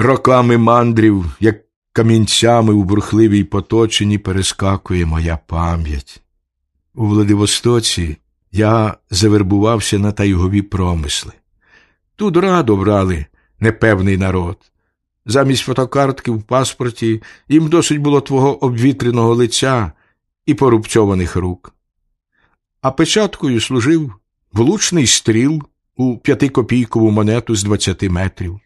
Роками мандрів, як камінцями у бурхливій поточині, перескакує моя пам'ять. У Владивостоці я завербувався на тайгові промисли. Тут радо брали непевний народ. Замість фотокартки в паспорті їм досить було твого обвітреного лиця і порубцьованих рук. А печаткою служив влучний стріл у п'ятикопійкову монету з двадцяти метрів.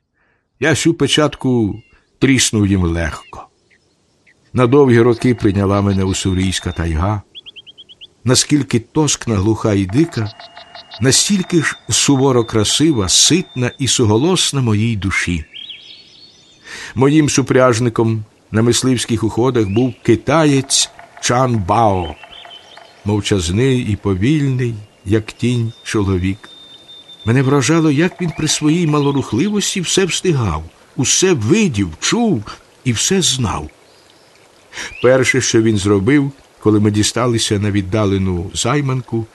Я цю печатку тріснув їм легко. На довгі роки прийняла мене уссурійська тайга. Наскільки тоскна, глуха і дика, настільки ж суворо красива, ситна і суголосна моїй душі. Моїм супряжником на мисливських уходах був китаєць Чан Бао, мовчазний і повільний, як тінь чоловік. Мене вражало, як він при своїй малорухливості все встигав, усе видів, чув і все знав. Перше, що він зробив, коли ми дісталися на віддалену займанку,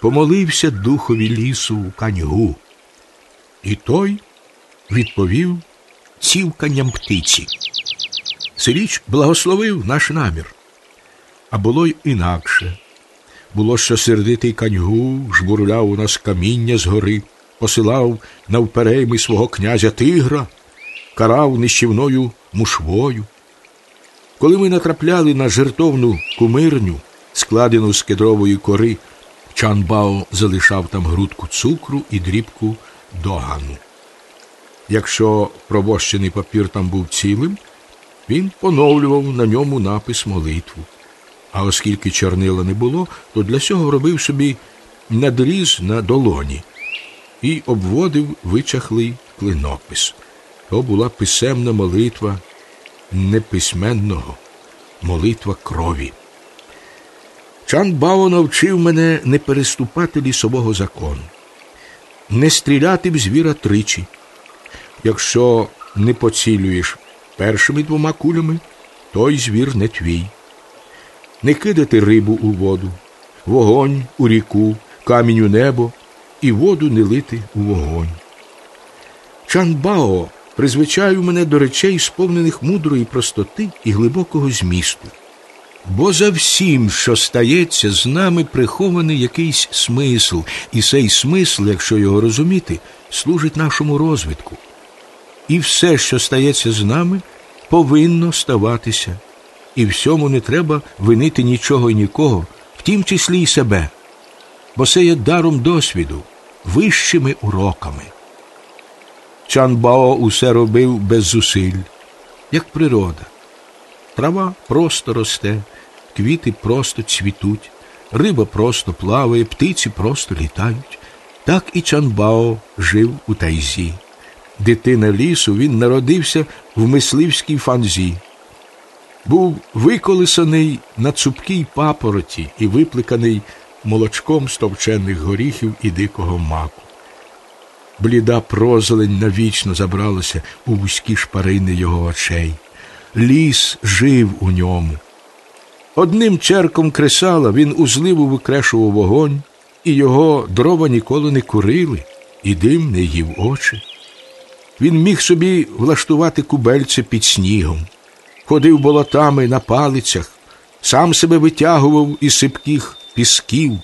помолився духові лісу у каньгу. І той відповів цівканням птиці. Сиріч благословив наш намір. А було й інакше. Було, що сердитий каньгу жбурляв у нас каміння з гори, посилав навперейми свого князя тигра, карав нищівною мушвою. Коли ми натрапляли на жертовну кумирню, складену з кедрової кори, Чанбао залишав там грудку цукру і дрібку догану. Якщо пробощений папір там був цілим, він поновлював на ньому напис молитву. А оскільки чорнила не було, то для цього робив собі надріз на долоні і обводив вичахлий клинопис. То була писемна молитва неписьменного, молитва крові. Чан Бао навчив мене не переступати лісового закону, не стріляти в звіра тричі. Якщо не поцілюєш першими двома кулями, той звір не твій. Не кидати рибу у воду, вогонь у ріку, камінь у небо і воду не лити у вогонь. Чанбао призвичаю мене до речей, сповнених мудрої простоти і глибокого змісту. Бо за всім, що стається, з нами прихований якийсь смисл, і цей смисл, якщо його розуміти, служить нашому розвитку. І все, що стається з нами, повинно ставатися, і всьому не треба винити нічого і нікого, в тім числі й себе, бо це є даром досвіду, вищими уроками. Чанбао усе робив без зусиль, як природа. Трава просто росте, квіти просто цвітуть, риба просто плаває, птиці просто літають. Так і Чанбао жив у тайзі. Дитина лісу він народився в мисливській фанзі. Був виколисаний на цупкій папороті і випликаний молочком стовчених горіхів і дикого маку. Бліда прозелень навічно забралася у вузькі шпарини його очей. Ліс жив у ньому. Одним черком кресала він у зливу викрешував вогонь, і його дрова ніколи не курили, і дим не їв очі. Він міг собі влаштувати кубельце під снігом, ходив болотами на палицях, сам себе витягував із сипких пісків.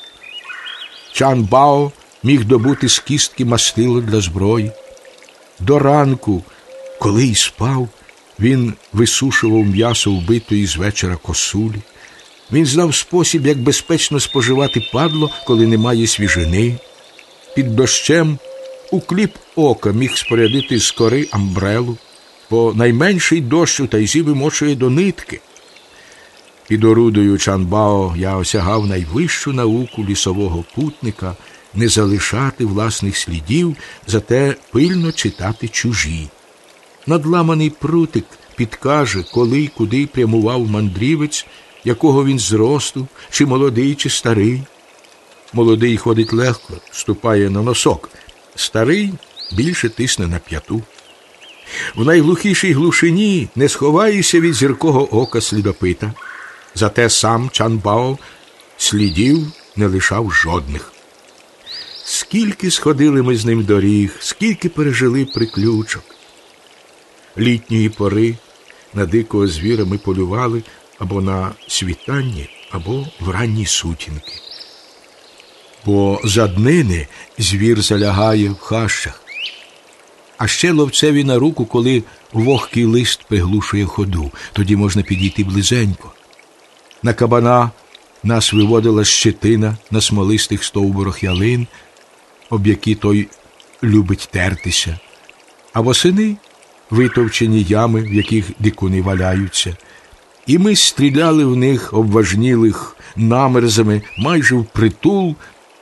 Чан Бао міг добути з кістки мастило для зброї. До ранку, коли й спав, він висушував м'ясо вбитої з вечора косулі. Він знав спосіб, як безпечно споживати падло, коли немає свіжини. Під дощем у кліп ока міг спорядити з кори амбрелу, бо найменший дощ у тайзі вимочує до нитки. Під орудою Чанбао я осягав найвищу науку лісового путника не залишати власних слідів, зате пильно читати чужі. Надламаний прутик підкаже, коли й куди прямував мандрівець, якого він зросту, чи молодий, чи старий. Молодий ходить легко, ступає на носок, старий більше тисне на п'яту. В найглухішій глушині не сховаєшся від зіркого ока слідопита. Зате сам Чанбао слідів не лишав жодних. Скільки сходили ми з ним доріг, скільки пережили приключок. літньої пори на дикого звіра ми полювали або на світанні, або в ранні сутінки. Бо за днини звір залягає в хащах, а ще ловцеві на руку, коли вогкий лист приглушує ходу, тоді можна підійти близенько. На кабана нас виводила щетина на смолистих стовбурах ялин, об які той любить тертися, а восени витовчені ями, в яких дикуни валяються, і ми стріляли в них обважнілих намерзами майже впритул,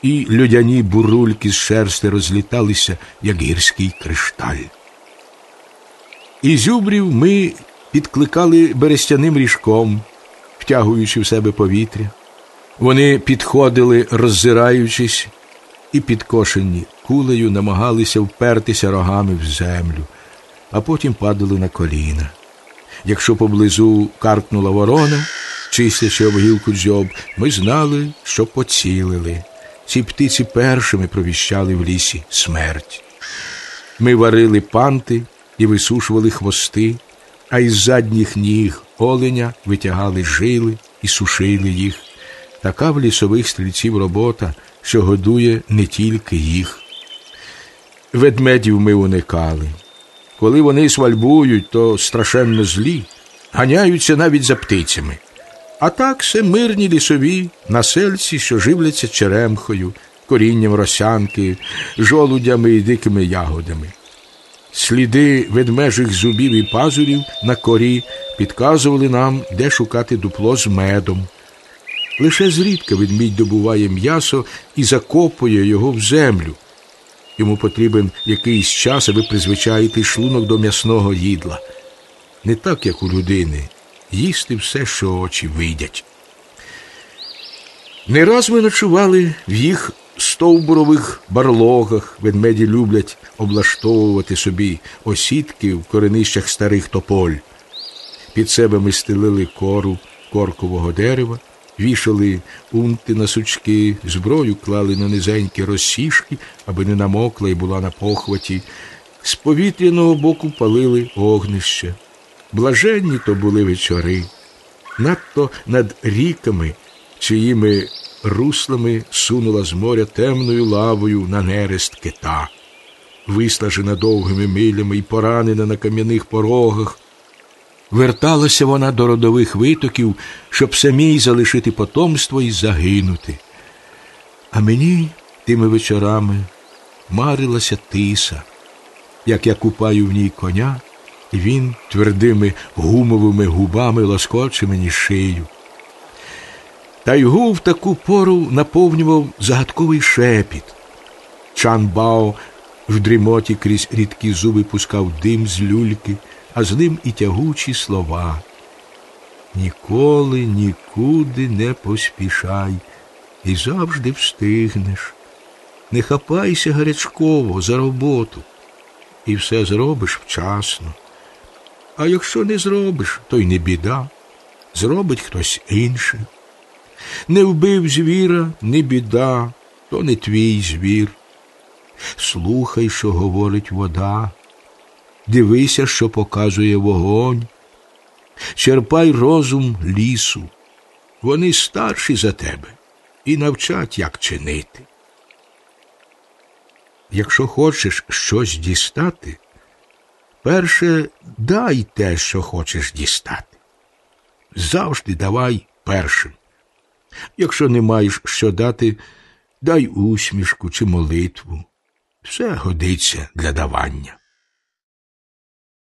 і людяні бурульки з шерсти розліталися, як гірський кришталь. І зюбрів ми підкликали берестяним ріжком, втягуючи в себе повітря. Вони підходили, роззираючись, і підкошені кулею намагалися впертися рогами в землю, а потім падали на коліна. Якщо поблизу каркнула ворона, чистячи об гілку дзьоб, ми знали, що поцілили. Ці птиці першими провіщали в лісі смерть. Ми варили панти і висушували хвости, а із задніх ніг оленя витягали жили і сушили їх. Така в лісових стрільців робота, що годує не тільки їх. Ведмедів ми уникали. Коли вони свальбують, то страшенно злі, ганяються навіть за птицями. А так все мирні лісові насельці, що живляться черемхою, корінням росянки, жолудями і дикими ягодами. Сліди ведмежих зубів і пазурів на корі підказували нам, де шукати дупло з медом. Лише зрідка ведмідь добуває м'ясо і закопує його в землю. Йому потрібен якийсь час, аби призвичаїти шлунок до м'ясного їдла. Не так, як у людини, їсти все, що очі видять. Не раз ми ночували в їх стовбурових барлогах. Ведмеді люблять облаштовувати собі осідки в коренищах старих тополь. Під себе ми стелили кору коркового дерева, вішали унти на сучки, зброю клали на низенькі розсішки, аби не намокла і була на похваті. З повітряного боку палили огнище. Блаженні то були вечори, надто над ріками, чиїми руслами сунула з моря темною лавою на нерест кита, виснажена довгими милями і поранена на кам'яних порогах. Верталася вона до родових витоків, щоб самій залишити потомство і загинути. А мені тими вечорами марилася тиса, як я купаю в ній коня, він твердими гумовими губами лоскоче мені шию. Тайгу в таку пору наповнював загадковий шепіт. Чан Бао в дрімоті крізь рідкі зуби пускав дим з люльки, а з ним і тягучі слова. Ніколи нікуди не поспішай і завжди встигнеш. Не хапайся гарячково за роботу, і все зробиш вчасно. А якщо не зробиш, то й не біда, зробить хтось інший. Не вбив звіра, не біда, то не твій звір. Слухай, що говорить вода, дивися, що показує вогонь, черпай розум лісу. Вони старші за тебе і навчать, як чинити. Якщо хочеш щось дістати, перше дай те, що хочеш дістати. Завжди давай першим. Якщо не маєш що дати, дай усмішку чи молитву. Все годиться для давання.